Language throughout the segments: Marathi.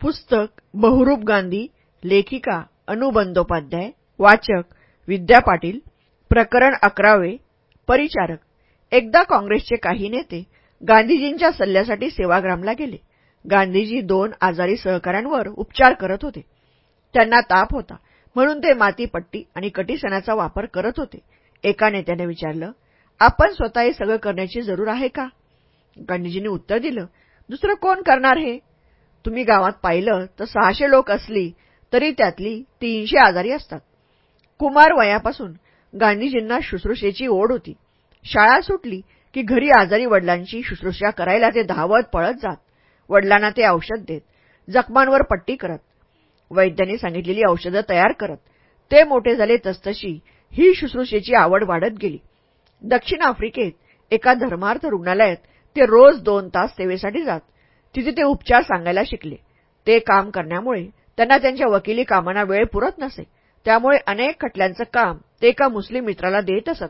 पुस्तक बहुरूप गांधी लेखिका अनु बंदोपाध्याय वाचक विद्या पाटील प्रकरण अकरावे परिचारक. एकदा काँग्रेसचे काही नेते गांधीजींच्या सल्ल्यासाठी सेवाग्रामला गेले. गांधीजी दोन आजारी सहकाऱ्यांवर उपचार करत होते. त्यांना ताप होता म्हणून ते मातीपट्टी आणि कटीसणाचा वापर करत होते. एका नेत्याने विचारलं आपण स्वतः हे सगळं करण्याची जरूर आहे का? गांधीजींनी उत्तर दिलं दुसरं कोण करणार हे? तुम्ही गावात पाहिलं तर सहाशे लोक असली तरी त्यातली तीनशे आजारी असतात. कुमार वयापासून गांधीजींना शुश्रूषेची ओढ होती. शाळा सुटली की घरी आजारी वडिलांची शुश्रूषा करायला ते धावत पळत जात. वडिलांना ते औषध देत जखमांवर पट्टी करत. वैद्यांनी सांगितलेली औषधं तयार करत. ते मोठे झाले तसतशी ही शुश्रूषेची आवड वाढत गेली. दक्षिण आफ्रिकेत एका धर्मार्थ रुग्णालयात ते रोज दोन तास सेवेसाठी जात. तिथे ते उपचार सांगायला शिकले. ते काम करण्यामुळे त्यांना त्यांच्या वकिली कामांना वेळ पुरत नसे. त्यामुळे अनेक खटल्यांचं काम ते एका मुस्लिम मित्राला देत असत.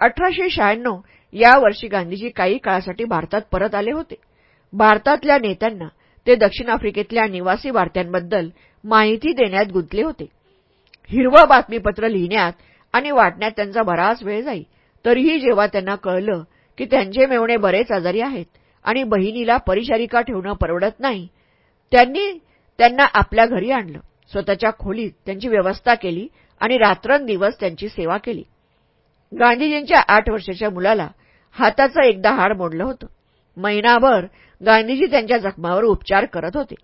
अठराशे शहाण्णव या वर्षी गांधीजी काही काळासाठी भारतात परत आले होते. भारतातल्या नेत्यांना ते दक्षिण आफ्रिकेतल्या निवासी भारतीयांबद्दल माहिती देण्यात गुंतले होते. हिरवं बातमीपत्र लिहिण्यात आणि वाटण्यात त्यांचा बराच वेळ जाई. तरीही जेव्हा त्यांना कळलं की त्यांचे मेवणे बरेच आजारी आहेत आणि बहिणीला परिचारिका ठेवणं परवडत नाही. त्यांनी त्यांना आपल्या घरी आणलं. स्वतःच्या खोलीत त्यांची व्यवस्था केली आणि रात्रंदिवस त्यांची सेवा केली. गांधीजींच्या आठ वर्षाच्या मुलाला हाताचं एकदा हाड मोडलं होतं. महिनाभर गांधीजी त्यांच्या जखमावर उपचार करत होते.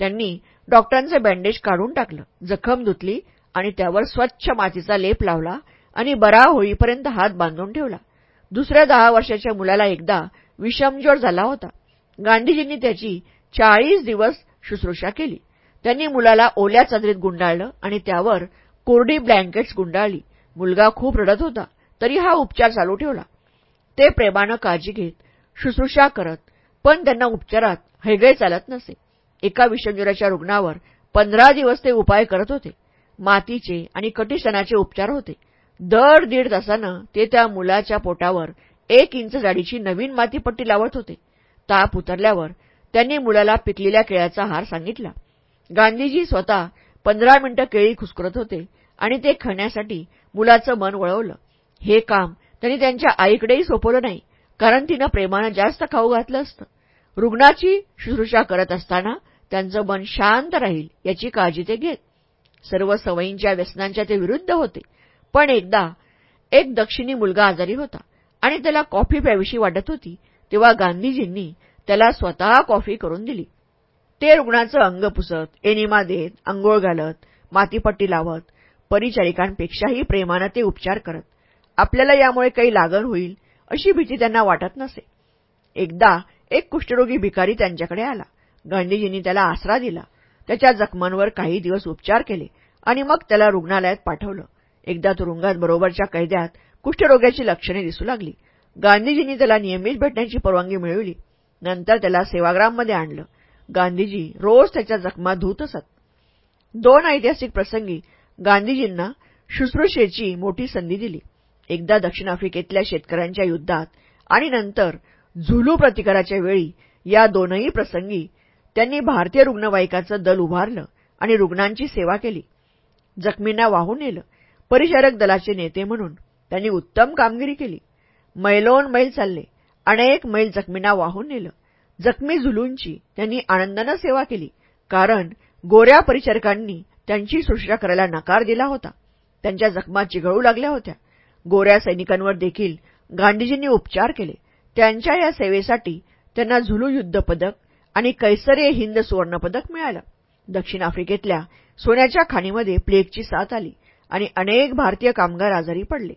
त्यांनी डॉक्टरांचे बँडेज काढून टाकलं जखम धुतली आणि त्यावर स्वच्छ मातीचा लेप लावला आणि बरा होईपर्यंत हात बांधून ठेवला. दुसऱ्या दहा वर्षाच्या मुलाला एकदा विषमज्वर झाला होता. गांधीजींनी त्याची चाळीस दिवस शुश्रूषा केली. त्यांनी मुलाला ओल्या चादरीत गुंडाळलं आणि त्यावर कोरडी ब्लँकेट्स गुंडाळली. मुलगा खूप रडत होता तरी हा उपचार चालू ठेवला. ते प्रेमानं काळजी घेत शुश्रूषा करत पण त्यांना उपचारात हैगळे चालत नसे. एका विषमज्वराच्या रुग्णावर पंधरा दिवस ते उपाय करत होते. मातीचे आणि कटिसणाचे उपचार होते. दर दीड तासानं ते त्या मुलाच्या पोटावर एक इंच जाडीची नवीन मातीपट्टी लावत होते. ताप उतरल्यावर त्यांनी मुलाला पिकलेल्या केळ्याचा हार सांगितला. गांधीजी स्वतः पंधरा मिनिटं केळी खुसकरत होते आणि ते खाण्यासाठी मुलाचं मन वळवलं. हे काम त्यांनी त्यांच्या आईकडेही सोपवलं नाही कारण तिनं प्रेमानं जास्त खाऊ घातलं असतं. रुग्णाची शुश्रूषा करत असताना त्यांचं मन शांत राहील याची काळजी ते घेत. सर्व सवयींच्या व्यसनांच्या ते विरुद्ध होते. पण एकदा एक दक्षिणी मुलगा आजारी होता. आणि त्याला कॉफी प्यावीशी वाटत होती तेव्हा गांधीजींनी त्याला स्वतः कॉफी करून दिली. ते रुग्णाचं अंग पुसत एनिमा देत अंघोळ घालत मातीपट्टी लावत परिचारिकांपेक्षाही प्रेमानं ते उपचार करत. आपल्याला यामुळे काही लागण होईल अशी भीती त्यांना वाटत नसे. एकदा एक कुष्ठरोगी भिकारी त्यांच्याकडे आला. गांधीजींनी त्याला आसरा दिला. त्याच्या जखमांवर काही दिवस उपचार केले आणि मग त्याला रुग्णालयात पाठवलं. एकदा तुरुंगात बरोबरच्या कैद्यात कुष्ठरोग्याची लक्षणे दिसू लागली. गांधीजींनी त्याला नियमित भेटण्याची परवानगी मिळवली. नंतर त्याला सेवाग्राममध्ये आणलं. गांधीजी रोज त्याच्या जखमा धुत असत. दोन ऐतिहासिक प्रसंगी गांधीजींना शुश्रूषेची मोठी संधी दिली. एकदा दक्षिण आफ्रिकेतल्या शेतकऱ्यांच्या युद्धात आणि नंतर झुलू प्रतिकाराच्या वेळी या दोनही प्रसंगी त्यांनी भारतीय रुग्णवाहिकाचं दल उभारलं आणि रुग्णांची सेवा केली. जखमींना वाहून नेलं. परिचारक दलाचे नेते म्हणून त्यांनी उत्तम कामगिरी केली. मैलोन मैल चालले. अनेक मैल जखमींना वाहून नेलं. जखमी झुलूंची त्यांनी आनंदानं सेवा केली कारण गोऱ्या परिचारकांनी त्यांची सुश्रा करायला नकार दिला होता. त्यांच्या जखमा चिघळू लागल्या होत्या. गोऱ्या सैनिकांवर देखील गांधीजींनी उपचार केले. त्यांच्या या सेवेसाठी त्यांना झुलू युद्ध पदक आणि कैसरे हिंद सुवर्णपदक मिळालं. दक्षिण आफ्रिकेतल्या सोन्याच्या खाणीमध्ये प्लेगची साथ आली आणि अनेक भारतीय कामगार आजारी पडले.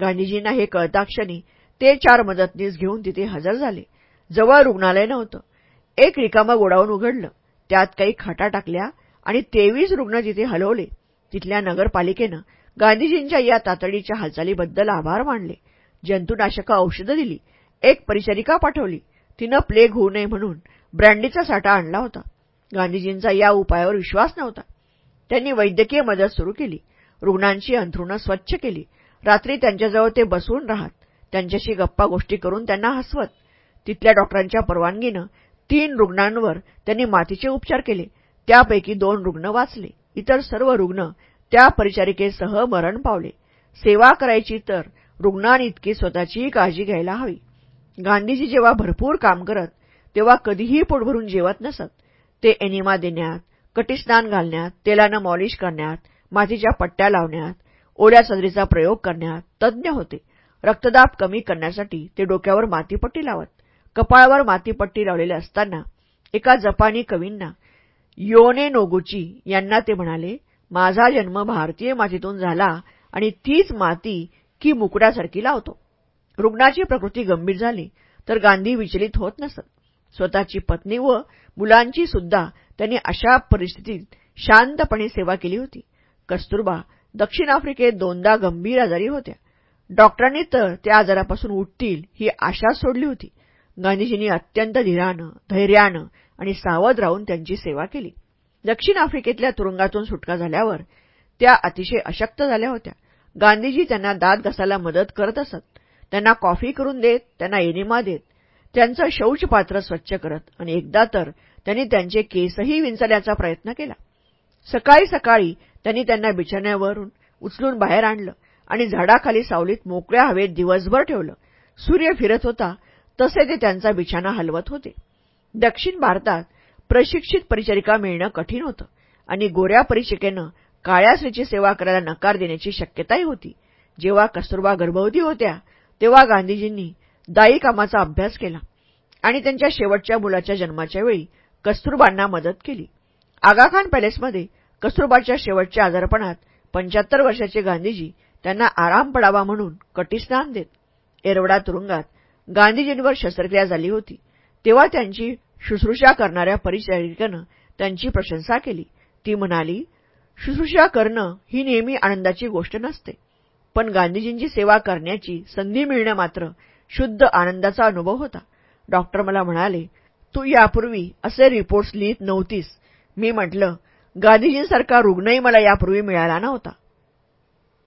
गांधीजींना हे कळताक्षणी ते चार मदतनीस घेऊन तिथे हजर झाले. जवळ रुग्णालय नव्हतं. एक रिकामा गोडाऊन उघडलं. त्यात काही खाटा टाकल्या आणि तेवीस रुग्ण तिथे हलवले तिथल्या नगरपालिकेनं गांधीजींच्या या तातडीच्या हालचालीबद्दल आभार मानले. जंतुनाशकं औषधं दिली. एक परिचारिका पाठवली. तिनं प्लेग होऊ नये म्हणून ब्रँडीचा साठा आणला होता. गांधीजींचा या उपायावर विश्वास नव्हता. त्यांनी वैद्यकीय मदत सुरू केली. रुग्णांची अंथरुणं स्वच्छ केली. रात्री त्यांच्याजवळ ते बसून राहत. त्यांच्याशी गप्पा गोष्टी करून त्यांना हसवत. तिथल्या डॉक्टरांच्या परवानगीनं तीन रुग्णांवर त्यांनी मातीचे उपचार केले. त्यापैकी दोन रुग्ण वाचले. इतर सर्व रुग्ण त्या परिचारिकेसह मरण पावले. सेवा करायची तर रुग्णांइतकी स्वतःचीही काळजी घ्यायला हवी. गांधीजी जेव्हा भरपूर काम करत तेव्हा कधीही पोटभरून जेवत नसत. ते एनिमा देण्यात कटिस्नान घालण्यात तेलानं मॉलिश करण्यात मातीच्या पट्ट्या लावण्यात ओल्या सदरीचा प्रयोग करण्यात तज्ज्ञ होते. रक्तदाब कमी करण्यासाठी ते डोक्यावर मातीपट्टी लावत. कपाळावर मातीपट्टी लावलेले असताना एका जपानी कवींना योने नोगुची यांना ते म्हणाले माझा जन्म भारतीय मातीतून झाला आणि तीच माती की मुकड्यासारखी लावतो. रुग्णाची प्रकृती गंभीर झाली तर गांधी विचलित होत नसत. स्वतःची पत्नी व मुलांची सुद्धा त्यांनी अशा परिस्थितीत शांतपणे सेवा केली होती. कस्तुरबा दक्षिण आफ्रिकेत दोनदा गंभीर आजारी होत्या. डॉक्टरांनी तर त्या आजारापासून उठतील ही आशा सोडली होती. गांधीजींनी अत्यंत धीरानं धैर्यानं आणि सावध राहून त्यांची सेवा केली. दक्षिण आफ्रिकेतल्या तुरुंगातून सुटका झाल्यावर त्या अतिशय अशक्त झाल्या होत्या. गांधीजी त्यांना दात घासायला मदत करत असत. त्यांना कॉफी करून देत त्यांना एनिमा देत त्यांचं शौचपात्र स्वच्छ करत आणि एकदा तर त्यांनी त्यांचे केसही विंचण्याचा प्रयत्न केला. सकाळी सकाळी त्यांनी त्यांना बिछाण्यावरून उचलून बाहेर आणलं आणि झाडाखाली सावलीत मोकळ्या हवेत दिवसभर ठेवलं. सूर्य फिरत होता तसे ते त्यांचा बिछाना हलवत होते. दक्षिण भारतात प्रशिक्षित परिचारिका मिळणं कठीण होतं आणि गोऱ्या परिचिकेनं काळ्या स्त्रीची सेवा करायला नकार देण्याची शक्यताही होती. जेव्हा कस्तुरबा गर्भवती होत्या तेव्हा गांधीजींनी दाई कामाचा अभ्यास केला आणि त्यांच्या शेवटच्या मुलाच्या जन्माच्या वेळी कस्तुरबांना मदत केली. आगाखान पॅलेसमध्ये कस्तुरबाच्या शेवटच्या आजारपणात पंच्याहत्तर वर्षाचे गांधीजी त्यांना आराम पडावा म्हणून कटीस्नान देत एरवडा तुरुंगात गांधीजींवर शस्त्रक्रिया झाली होती. तेव्हा त्यांची शुश्रूषा करणाऱ्या परिचारिकेनं त्यांची प्रशंसा केली. ती म्हणाली शुश्रूषा करणं ही नेहमी आनंदाची गोष्ट नसते. पण गांधीजींची सेवा करण्याची संधी मिळणं मात्र शुद्ध आनंदाचा अनुभव होता. डॉक्टर मला म्हणाले तू यापूर्वी असे रिपोर्ट्स लिहित नव्हतीस. मी म्हटलं गांधीजींसारखा रुग्णही मला यापूर्वी मिळाला नव्हता.